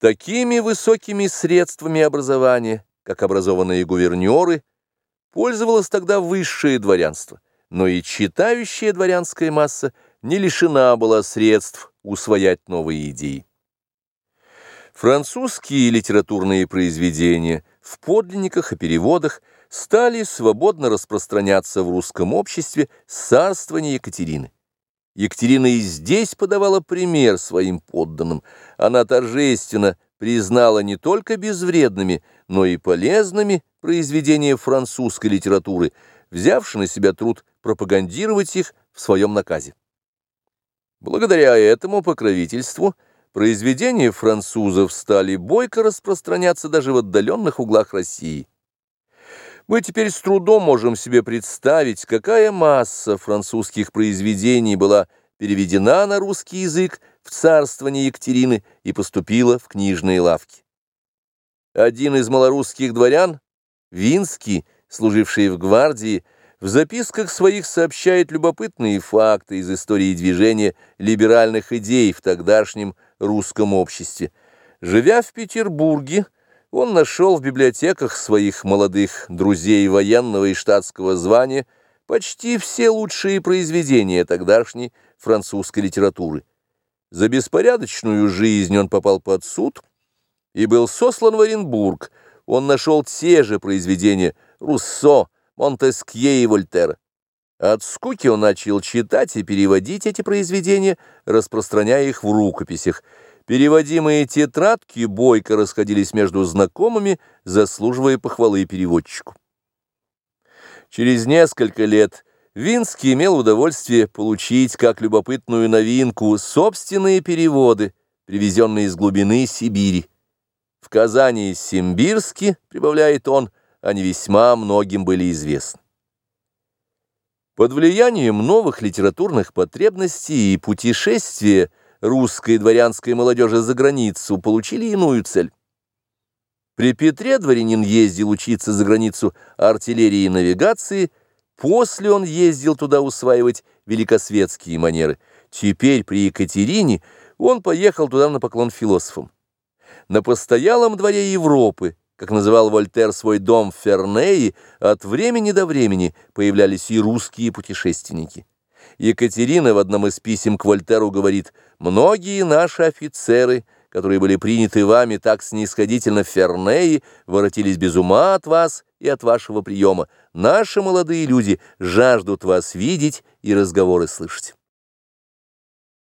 Такими высокими средствами образования, как образованные гувернеры, пользовалось тогда высшее дворянство, но и читающая дворянская масса не лишена была средств усвоять новые идеи. Французские литературные произведения в подлинниках и переводах стали свободно распространяться в русском обществе с царствования Екатерины. Екатерина и здесь подавала пример своим подданным. Она торжественно признала не только безвредными, но и полезными произведения французской литературы, взявши на себя труд пропагандировать их в своем наказе. Благодаря этому покровительству произведения французов стали бойко распространяться даже в отдаленных углах России. Мы теперь с трудом можем себе представить, какая масса французских произведений была переведена на русский язык в царствование Екатерины и поступила в книжные лавки. Один из малорусских дворян, Винский, служивший в гвардии, в записках своих сообщает любопытные факты из истории движения либеральных идей в тогдашнем русском обществе. Живя в Петербурге, он нашел в библиотеках своих молодых друзей военного и штатского звания почти все лучшие произведения тогдашней французской литературы. За беспорядочную жизнь он попал под суд и был сослан в Оренбург. Он нашел те же произведения Руссо, Монтескье и Вольтера. От скуки он начал читать и переводить эти произведения, распространяя их в рукописях – Переводимые тетрадки бойко расходились между знакомыми, заслуживая похвалы переводчику. Через несколько лет Винский имел удовольствие получить, как любопытную новинку, собственные переводы, привезенные из глубины Сибири. В Казани и Симбирске, прибавляет он, они весьма многим были известны. Под влиянием новых литературных потребностей и путешествия русской дворянской молодежи за границу получили иную цель. При Петре дворянин ездил учиться за границу артиллерии и навигации, после он ездил туда усваивать великосветские манеры. Теперь при Екатерине он поехал туда на поклон философам. На постоялом дворе Европы, как называл Вольтер свой дом в Фернеи, от времени до времени появлялись и русские путешественники. Екатерина в одном из писем к Вольтеру говорит «Многие наши офицеры, которые были приняты вами так снисходительно в Фернеи, воротились без ума от вас и от вашего приема. Наши молодые люди жаждут вас видеть и разговоры слышать».